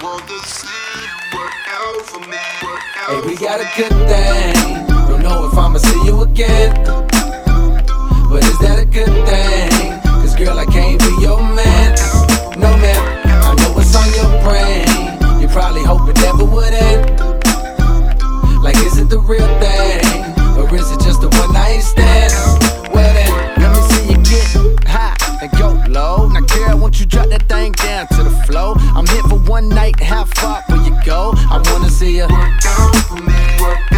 Hey, we for got a good thing. Don't know if I'ma see you again. But is that a good thing? Cause girl, I can't be your man. No man, I know what's on your brain. You probably hope it never would end. Like, is it the real thing? Or is it just a one night stand? Well then, let me see you get high and go low. Now, girl, won't you drop that thing down to the flow? I'm here for one night, how far will you go? I wanna see you Work out for me. Work out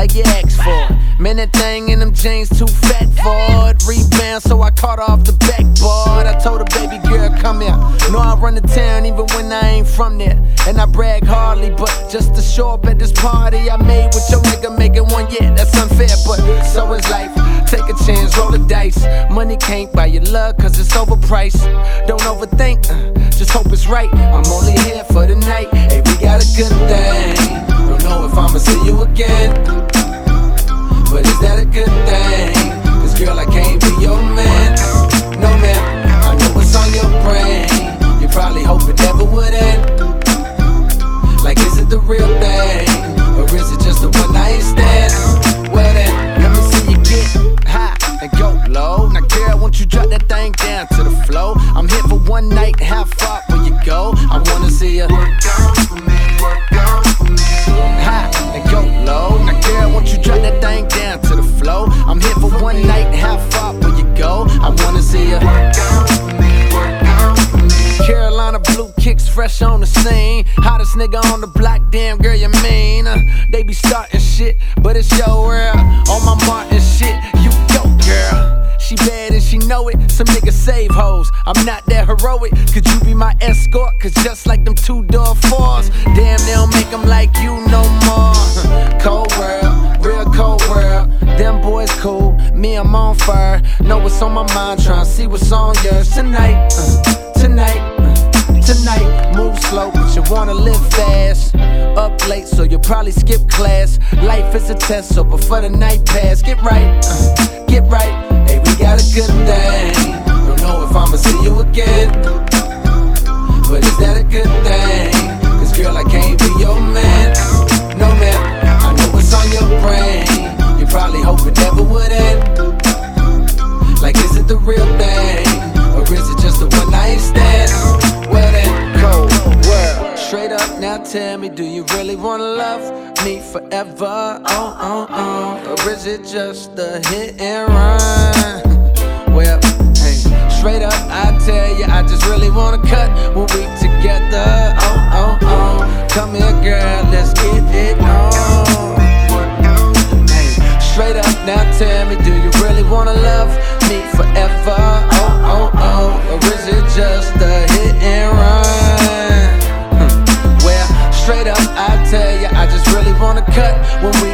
like you asked for that thing in them jeans too fat for it. Rebound, so I caught off the backboard. I told her, baby girl, come here. Know I run the town even when I ain't from there. And I brag hardly, but just to show up at this party I made with your nigga making one, yeah, that's unfair, but so is life. Take a chance, roll the dice. Money can't buy your love, cause it's overpriced. Don't overthink, uh, just hope it's right. I'm only here for the night. Hey, we got a good thing. I'ma see you again. But is that a good thing? Cause girl, I can't be your man. No man, I know what's on your brain. You probably hope it never would end. Like, is it the real thing? Or is it just a one night stand? Well then, let me see you get high and go low. Now, girl, won't you drop that thing down to the flow? I'm here for one night, how far will you go? I wanna see you nigga on the block, damn girl, you mean? Uh, they be starting shit, but it's your world. On my Martin shit, you go, girl. She bad and she know it. Some niggas save hoes. I'm not that heroic. Could you be my escort? Cause just like them two door fours, damn, they don't make them like you no more. Cold world, real cold world. Them boys cool, me, I'm on fire. Know what's on my mind, tryna see what's on yours tonight. uh, tonight. Tonight, move slow, but you wanna live fast. Up late, so you'll probably skip class. Life is a test, so before the night pass, get right, uh, get right. Hey, we got a good thing. Don't know if I'ma see you again. Up, now tell me, do you really wanna love me forever? Oh, oh, oh. Or is it just a hit and run? Well, hey, straight up, I tell you, I just really wanna cut when we together. Oh, oh, oh. Come here, girl, let's get it on. Hey, straight up now tell me, do you really wanna love me forever? Oh, oh, oh, or is it just when we.